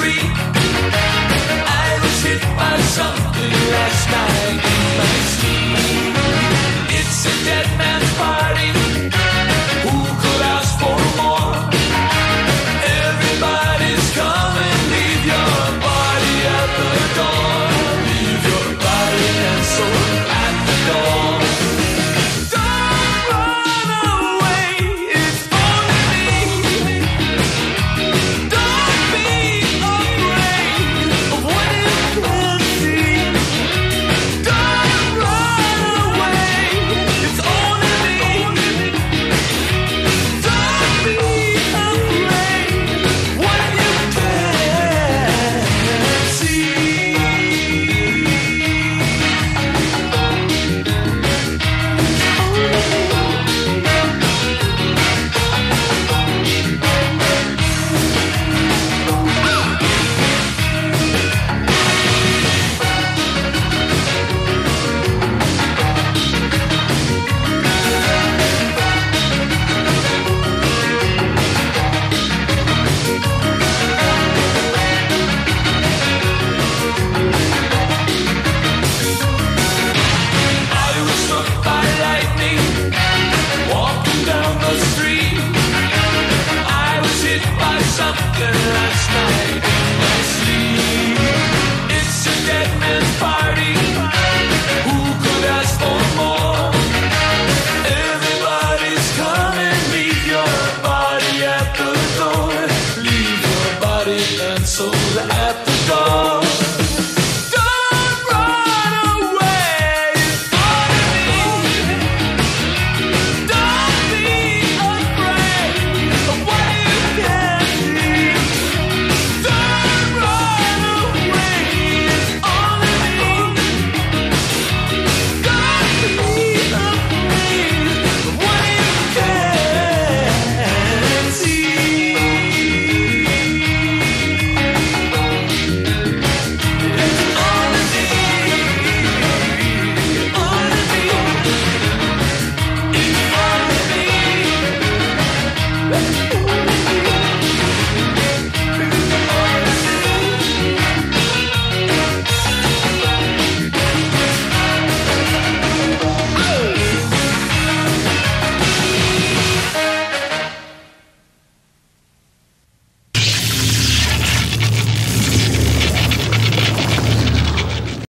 freak. I was hit by something last night in my sleep.